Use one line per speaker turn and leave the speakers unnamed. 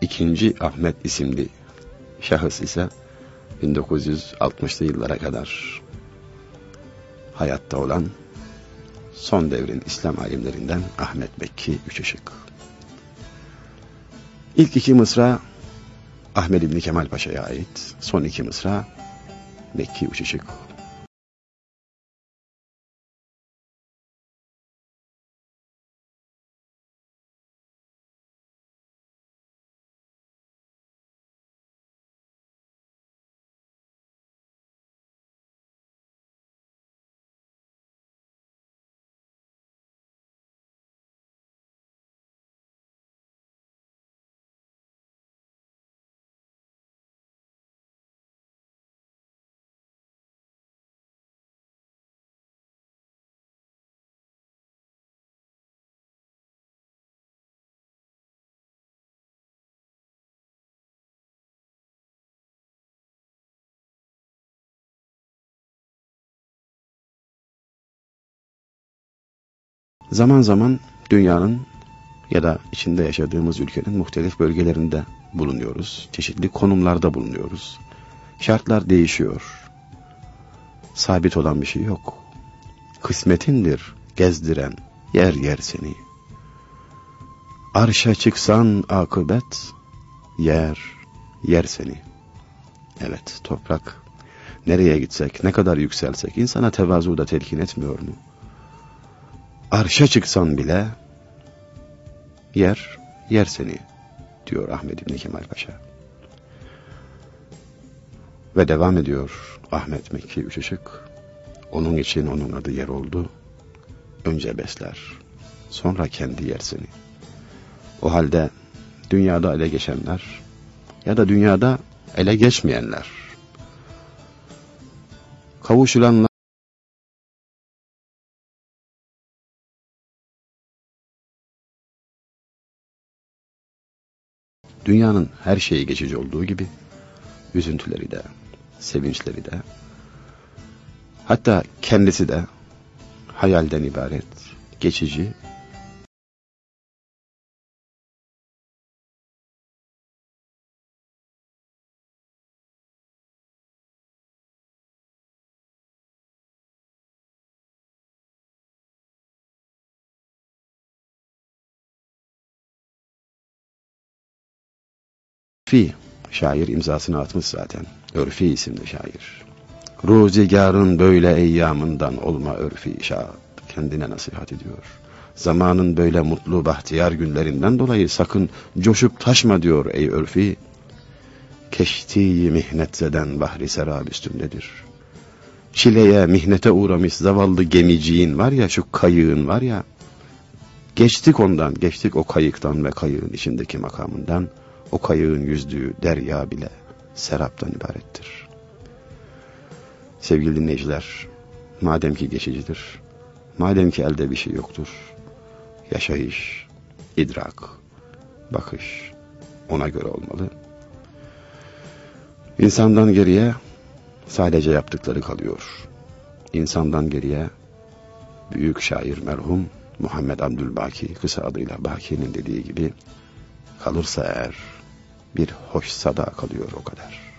ikinci Ahmet isimli şahıs ise 1960'lı yıllara kadar hayatta olan son devrin İslam alimlerinden Ahmet Mekki Üçışık. İlk iki mısra Ahmet İbni Kemal Paşa'ya ait. Son iki mısra Mekki Üçışık Zaman zaman dünyanın ya da içinde yaşadığımız ülkenin muhtelif bölgelerinde bulunuyoruz. Çeşitli konumlarda bulunuyoruz. Şartlar değişiyor. Sabit olan bir şey yok. Kısmetindir gezdiren yer yer seni. Arşa çıksan akıbet yer yer seni. Evet toprak nereye gitsek ne kadar yükselsek insana tevazu da telkin etmiyor mu? Arşa çıksan bile yer, yer seni diyor Ahmet İbni Kemal Paşa. Ve devam ediyor Ahmet Mekki Üşüşük. Onun için onun adı yer oldu. Önce besler, sonra kendi yer seni. O halde dünyada ele geçenler ya da dünyada ele geçmeyenler, kavuşulanlar, Dünyanın her şeyi geçici olduğu gibi üzüntüleri de, sevinçleri de, hatta kendisi de hayalden ibaret, geçici Örfi şair imzasını atmış zaten. Örfi isimli şair. Ruzigarın böyle eyyamından olma örfi şair. Kendine nasihat ediyor. Zamanın böyle mutlu bahtiyar günlerinden dolayı sakın coşup taşma diyor ey örfi. Keştiği mihnet zeden bahri serab üstündedir. Çileye, mihnete uğramış zavallı gemiciğin var ya, şu kayığın var ya, geçtik ondan, geçtik o kayıktan ve kayığın içindeki makamından, o kayığın yüzdüğü derya bile seraptan ibarettir. Sevgili dinleyiciler, madem ki geçicidir, madem ki elde bir şey yoktur, yaşayış, idrak, bakış ona göre olmalı. İnsandan geriye sadece yaptıkları kalıyor. İnsandan geriye büyük şair merhum Muhammed Abdülbaki kısa adıyla Baki'nin dediği gibi kalırsa eğer bir hoş sada kalıyor o kadar.